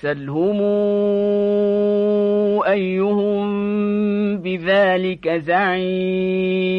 سلهم أيهم بذلك زعيم